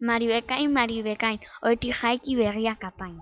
Maribekain Maribekain. Hori jaiki berriak apain.